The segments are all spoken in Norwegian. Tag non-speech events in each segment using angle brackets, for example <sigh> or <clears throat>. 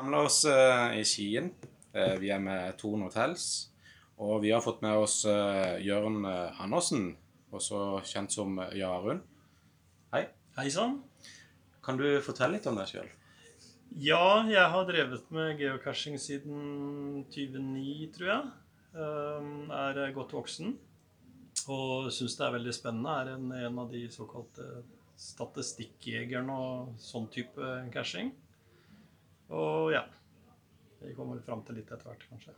samla oss eh, i Skien. Eh, vi er med Torn Hotels. Og vi har fått med oss eh, Jørn Andersen, også kjent som Jarund. Hei. Hei sann. Kan du fortelle litt om deg sjøl? Ja, jeg har drevet med geocaching siden 2009, tror jeg. Um, er godt voksen. Og syns det er veldig spennende. Er en, en av de såkalte statistikkjegerne og sånn type caching. Og ja. Vi kommer fram til litt etter hvert, kanskje.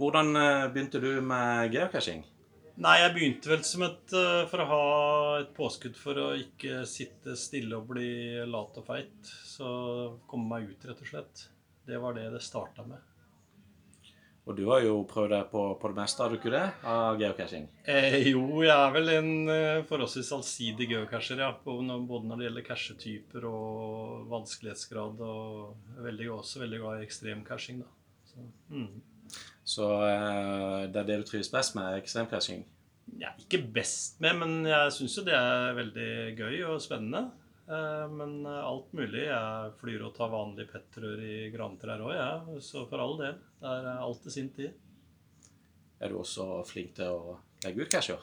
Hvordan eh, begynte du med geocaching? Nei, jeg begynte vel som et eh, For å ha et påskudd for å ikke sitte stille og bli lat og feit. Så komme meg ut, rett og slett. Det var det det starta med. Og du har jo prøvd deg på, på det meste, har du ikke det? Av geocaching? Eh, jo, jeg er vel en eh, forholdsvis allsidig geocacher, ja. Både når det gjelder cachetyper og vanskelighetsgrad. Og er veldig, også veldig glad i ekstremcaching, da. Så, mm. Så eh, det er det du trives best med, ekstremcaching? Ja, ikke best med, men jeg syns jo det er veldig gøy og spennende. Eh, Men eh, alt mulig. Jeg flyr og tar vanlig pettrør i grantrær òg, jeg. Så for all del. Det er alt til sin tid. Er du også flink til å legge ut cashier?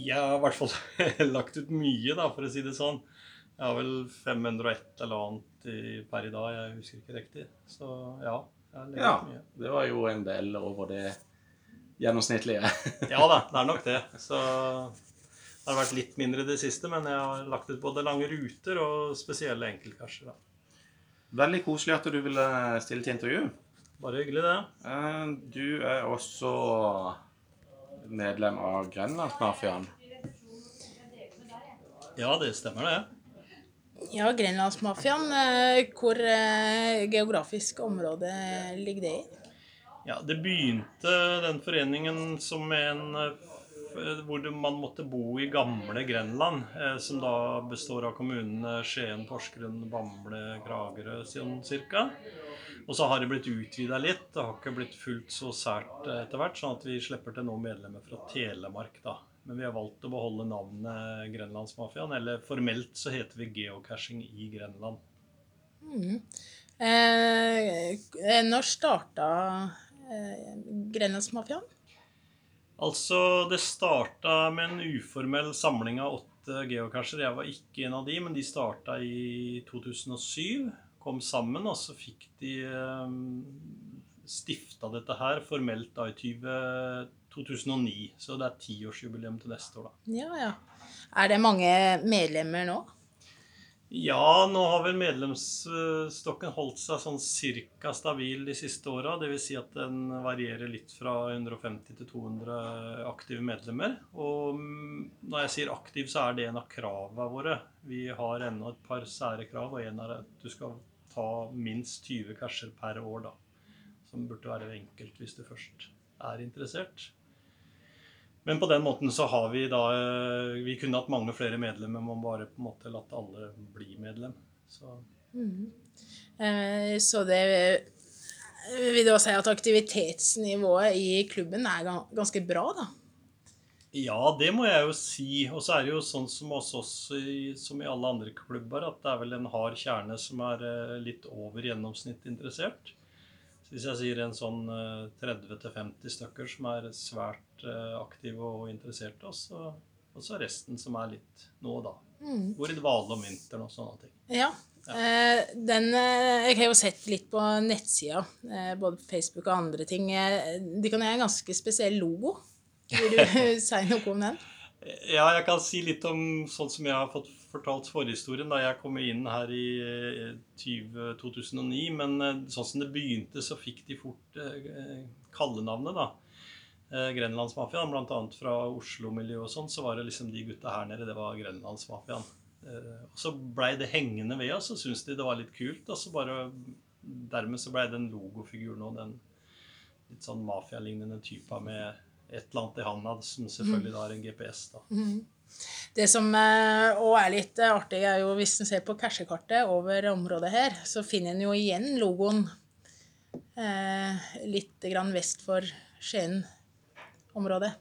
Jeg har i hvert fall <laughs> lagt ut mye, da, for å si det sånn. Jeg har vel 501 eller annet i, per i dag. Jeg husker ikke riktig. Så ja. Jeg har Ja. mye. Det var jo en del over det gjennomsnittlige. Ja da, det er nok det. Så har vært litt mindre i det siste, men jeg har lagt ut både lange ruter og spesielle enkeltkasjer. da. Veldig koselig at du ville stille til intervju. Bare hyggelig, det. Eh, Du er også medlem av Grenlandsmafiaen. Ja, det stemmer, det. Ja, Grenlandsmafiaen. eh, Hvor eh, geografisk område ligger det i? Ja, Det begynte den foreningen som en hvor man måtte bo i gamle Grenland, eh, som da består av kommunene Skien, Porsgrunn, Bamble, Kragerø sånn cirka. Og så har det blitt utvida litt. Det har ikke blitt fullt så sært eh, etter hvert, sånn at vi slipper til noen medlemmer fra Telemark, da. Men vi har valgt å beholde navnet Grenlandsmafiaen. Eller formelt så heter vi Geocaching i Grenland. Eh, når starta eh, Grenlandsmafiaen? Altså, det starta med en uformell samling av åtte geocacher. Jeg var ikke en av de, men de starta i 2007. Kom sammen, og så fikk de eh, stifta dette her formelt da i 2009. Så det er tiårsjubileum til neste år, da. Ja, ja. Er det mange medlemmer nå? Ja, nå har vel medlemsstokken holdt seg sånn cirka stabil de siste åra. Dvs. Si at den varierer litt fra 150 til 200 aktive medlemmer. Og når jeg sier aktiv, så er det en av kravene våre. Vi har ennå et par sære krav, og en er at du skal ta minst 20 casher per år, da. Som burde være enkelt hvis du først er interessert. Men på den måten så har vi da eh, Vi kunne hatt mange flere medlemmer, men bare på en måte latt alle bli medlem. Så Eh, så det vil da si at aktivitetsnivået i klubben er ganske bra, da. ja, det må jeg jo si. Og så er det jo sånn som hos oss, som i alle andre klubber, at det er vel en hard kjerne som er eh, litt over gjennomsnitt interessert. Så hvis jeg sier en sånn eh, 30-50 stykker som er svært eh, aktive og interesserte, og så, og så resten som er litt nå og da. Går i dvale om vinteren og sånne ting. Ja. ja. den, eh, jeg har jo sett litt på nettsida, eh, både på Facebook og andre ting. Eh, de kan ha en ganske spesiell logo. Vil du <laughs> si noe om den? Ja, jeg kan si litt om sånn som jeg har fått fortalt forhistorien da jeg kom inn her i eh, 20, 2009. Men eh, sånn som det begynte, så fikk de fort eh, kallenavnet, da. Eh, Grenlandsmafiaen, annet fra Oslo-miljøet og sånn, så var det liksom de gutta her nede, det var Grenlandsmafiaen. Eh, og så blei det hengende ved oss, og syntes de det var litt kult. Og så bare Dermed så blei den logofiguren og den litt sånn mafialignende typa med et eller annet i handa, som selvfølgelig da er en GPS, da. Det som òg er litt eh, artig, er jo hvis en ser på cashekartet over området her, så finner en jo igjen logoen eh, litt grann vest for Skien-området.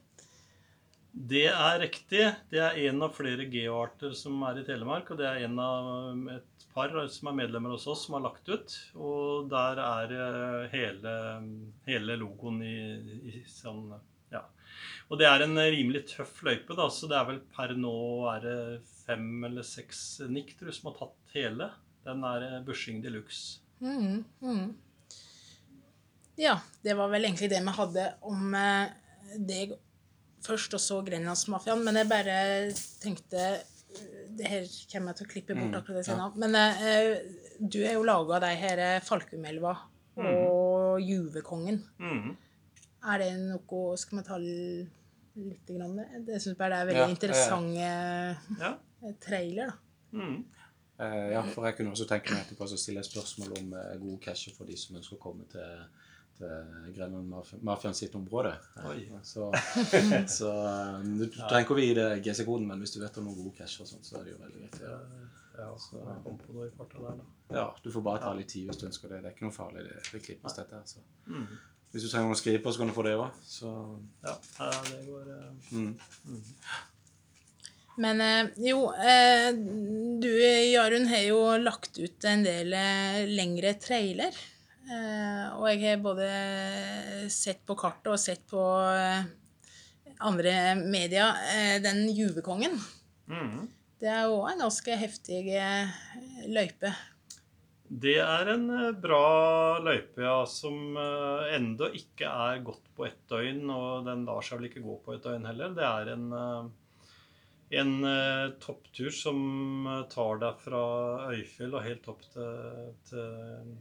Det er riktig. Det er en av flere geoarter som er i Telemark, og det er en av et par som er medlemmer hos oss, som har lagt ut. Og der er eh, hele, hele logoen i, i sånn Ja. Og det er en rimelig tøff løype, da, så det er vel per nå er det fem eller seks nikk tror som har tatt hele. Den er eh, bushing de luxe. Mm, mm. Ja, det var vel egentlig det vi hadde om eh, deg først, og så Grenlandsmafiaen. Men jeg bare tenkte eh, Det her kommer jeg til å klippe bort Mm, akkurat det ja. senere. Men eh, du er jo laga de her Falkumelva og Juvekongen. Mm. Er det noe Skal vi ta litt grann det? Jeg syns bare det er veldig Ja, interessante Ja. eh, trailer, da. Mm. Uh, ja, for jeg kunne også tenke meg etterpå å stille et spørsmål om uh, gode casher for de som ønsker å komme til, til Grenland-mafiaen sitt område. Eh, Oi. Så, <laughs> så eh, du trenger ikke å vite GC-koden, men hvis du vet om noen gode casher, så er det jo veldig greit. Ja. Ja, så ja, du får bare ta litt tid hvis du ønsker det. Det er ikke noe farlig. Det, det klippes, dette. her, Så. Mm. Hvis du trenger noen på, så kan du få det òg. Ja, ja, det går eh, mm. Men eh, jo, eh, du Jarun har jo lagt ut en del lengre trailer. Eh, og jeg har både sett på kartet og sett på andre media den Juvekongen. mm. Det er jo en ganske heftig løype. Det er en eh, bra løype, ja, som uh, ennå ikke er gått på ett døgn. Og den lar seg vel ikke gå på et døgn heller. Det er en, eh, en eh, topptur som eh, tar deg fra Øyfjell og helt opp til, til,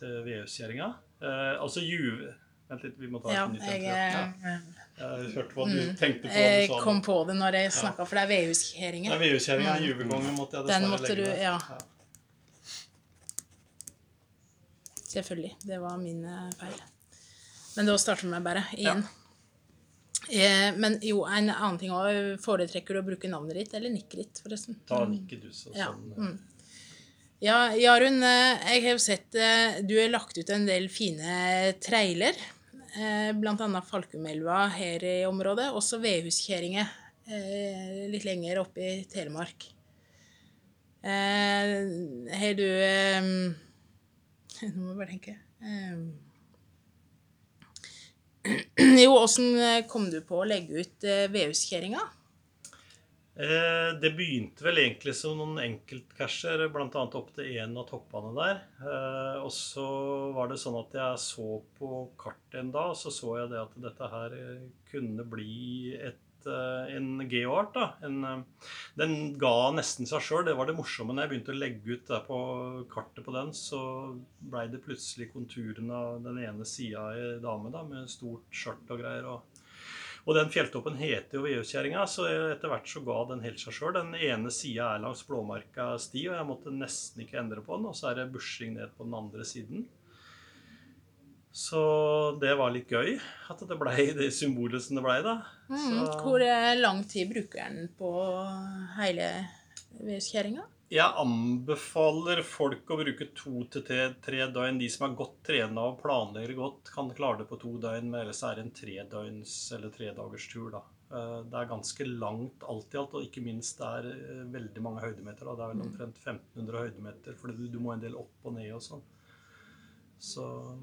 til Vehuskjerringa. Eh, altså Juve Vent litt, vi må ta Ja, et nytt jeg. Ja. eh, Jeg hørte hva du Mm. tenkte på. jeg kom på det når jeg snakka, for det er Vehuskjerringa. Vehuskjerringa er Mm. juvekongen, måtte jeg Den dessverre måtte legge du- ja. Selvfølgelig. Det var min eh, feil. Men da starter vi bare igjen. Eh, men jo, en annen ting òg. Foretrekker du å bruke navnet ditt eller nikket ditt, forresten? Ta nikket du, så Ja, sånn. mm. Ja, Jarund, eh, jeg har jo sett eh, Du har lagt ut en del fine trailer. eh, Blant annet Falkumelva her i området. Også Vedhuskjerringet eh, litt lenger oppe i Telemark. Eh, Har du eh, <laughs> Nå må jeg bare tenke. Eh, <clears throat> Jo, åssen kom du på å legge ut eh, vedhuskjerringa? Eh, det begynte vel egentlig som noen enkeltcasher, bl.a. opp til en av toppene der. Eh, og så var det sånn at jeg så på kartet en dag, og så så jeg det at dette her eh, kunne bli et, eh, en geoart. da. En, eh, den ga nesten seg sjøl. Det var det morsomme. Når jeg begynte å legge ut der på kartet på den, så blei det plutselig konturen av den ene sida i dame da, med stort skjørt og greier. og og den fjelltoppen heter jo Vehuskjerringa, så etter hvert så ga den helt seg sjøl. Den ene sida er langs Blåmarka sti, og jeg måtte nesten ikke endre på den. Og så er det bushing ned på den andre siden. Så det var litt gøy at det ble det symbolet som det ble da. Mm, Så- hvor eh, lang tid bruker den på hele Vehuskjerringa? Jeg anbefaler folk å bruke to til tre, døgn. De som er godt trena og planlegger godt, kan klare det på to døgn, men ellers er det en tredøgns- eller tredagerstur. da. Eh, Det er ganske langt alt i alt, og ikke minst det er eh, veldig mange høydemeter. da. Det er vel omtrent 1500 høydemeter, for du, du må en del opp og ned og sånn. Så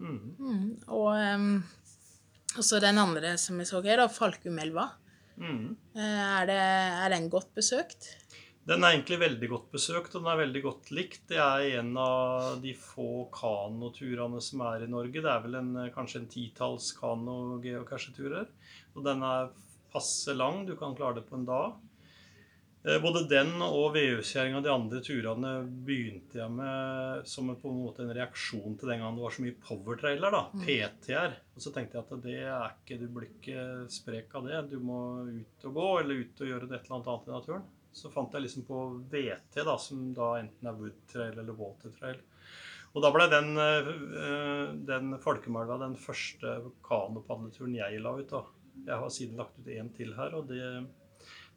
mm. Mm. Og um, så den andre som vi så her, da, Falkumelva. Mm. Eh, Er, det, er den godt besøkt? Den er egentlig veldig godt besøkt, og den er veldig godt likt. Det er en av de få kanoturene som er i Norge. Det er vel en, kanskje en titalls kano-geocaching-turer. Og den er passe lang. Du kan klare det på en dag. Eh, Både den og Vehuskjerringa og de andre turene begynte jeg med som en, på en måte en reaksjon til den gangen det var så mye powertrailer. da, PTR. Og så tenkte jeg at det er ikke, du blir ikke sprek av det. Du må ut og gå, eller ut og gjøre et eller annet annet i naturen. Så fant jeg liksom på VT, da, som da enten er wood trail eller water trail. Og da ble den, eh, den Folkemelva den første kanopadleturen jeg la ut. da. Jeg har siden lagt ut en til her, og det,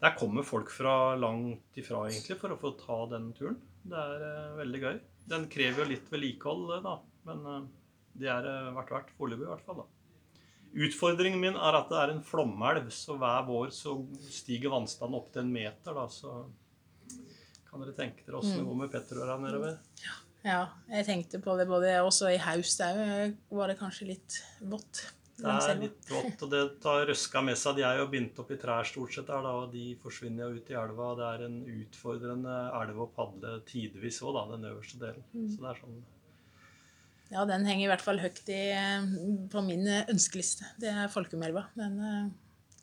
der kommer folk fra langt ifra egentlig for å få ta den turen. Det er eh, veldig gøy. Den krever jo litt vedlikehold, eh, da, men eh, det er eh, verdt verdt foreløpig i hvert fall. da. Utfordringen min er at det er en flomelv, så hver vår så stiger vannstanden opp til en meter. da, så Kan dere tenke dere åssen det går med Petterøra nedover? Ja, jeg tenkte på det både også i haust òg. Var det kanskje litt vått? Det er litt vått, og det tar røska med seg. De er jo bindt opp i trær stort sett, der, da, og de forsvinner jo ut i elva. Det er en utfordrende elv å padle tidvis òg, den øverste delen. Så det er sånn Ja, den henger i hvert fall høyt i, på min ønskeliste. Det er Folkumelva. Den eh,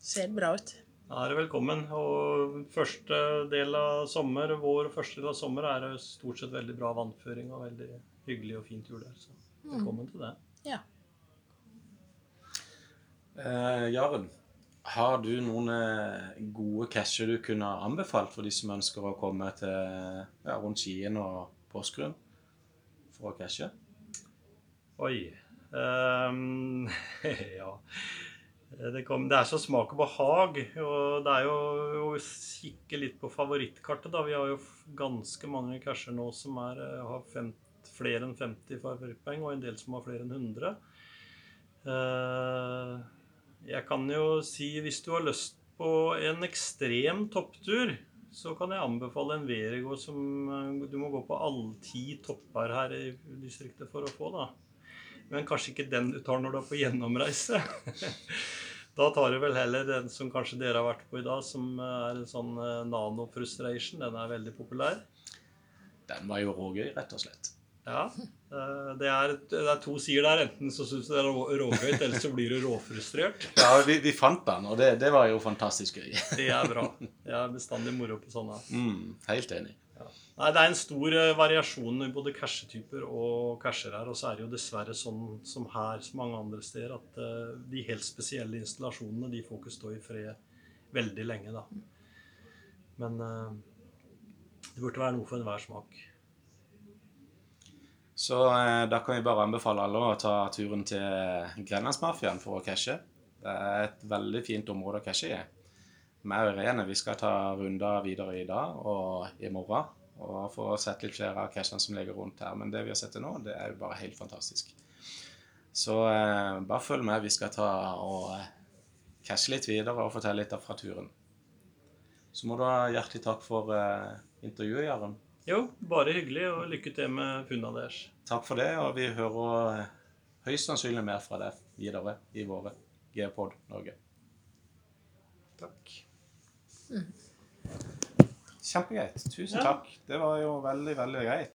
ser bra ut. Da er det velkommen. Og første del av sommer, vår første del av sommer er det stort sett veldig bra vannføring og veldig hyggelig og fint jord der. Så velkommen til det. Ja. Eh, Jaren, har du noen eh, gode casher du kunne anbefalt for de som ønsker å komme til ja, rundt Skien og Porsgrunn for å cashe? Oi. um, <laughs> ja. Det, kom, det er så smak og behag. Og det er jo å kikke litt på favorittkartet. da. Vi har jo ganske mange casher nå som er, eh, har fem, flere enn 50 favorittpoeng, og en del som har flere enn 100. Eh, jeg kan jo si hvis du har lyst på en ekstrem topptur, så kan jeg anbefale en Verigo som eh, du må gå på alle ti topper her i distriktet for å få, da. Men kanskje ikke den du tar når du er på gjennomreise. <laughs> da tar du vel heller den som kanskje dere har vært på i dag, som er en sånn eh, Nano Frustration. Den er veldig populær. Den var jo rågøy, rett og slett. Ja. eh, Det er, det er to sider der. Enten så syns du det er rågøyt, eller så blir du råfrustrert. Ja, vi, vi fant den, og det, det var jo fantastisk gøy. <laughs> Det er bra. Det er bestandig moro på sånne. Mm, helt enig. Nei, Det er en stor eh, variasjon i både cashetyper og casher her. Og så er det jo dessverre sånn som her, som mange andre steder, at eh, de helt spesielle installasjonene de får ikke stå i fred veldig lenge, da. Men det burde være noe for enhver smak. Så eh, da kan vi bare anbefale alle å ta turen til Grenlandsmafiaen for å cashe. Det er et veldig fint område å cashe i. Meg og Irene vi skal ta runder videre i dag og i morgen. Og få sett litt flere av cashene som ligger rundt her. Men det vi har sett til nå, det er jo bare helt fantastisk. Så eh, bare følg med. Vi skal ta og eh, cashe litt videre og fortelle litt fra turen. Så må du ha hjertelig takk for eh, intervjuet, Jaren. Jo, bare hyggelig, og lykke til med funna deres. Takk for det, og vi hører høyst sannsynlig mer fra deg videre i våre Geopod Norge. Takk. Kjempegreit. Tusen Ja. takk. Det var jo veldig, veldig greit.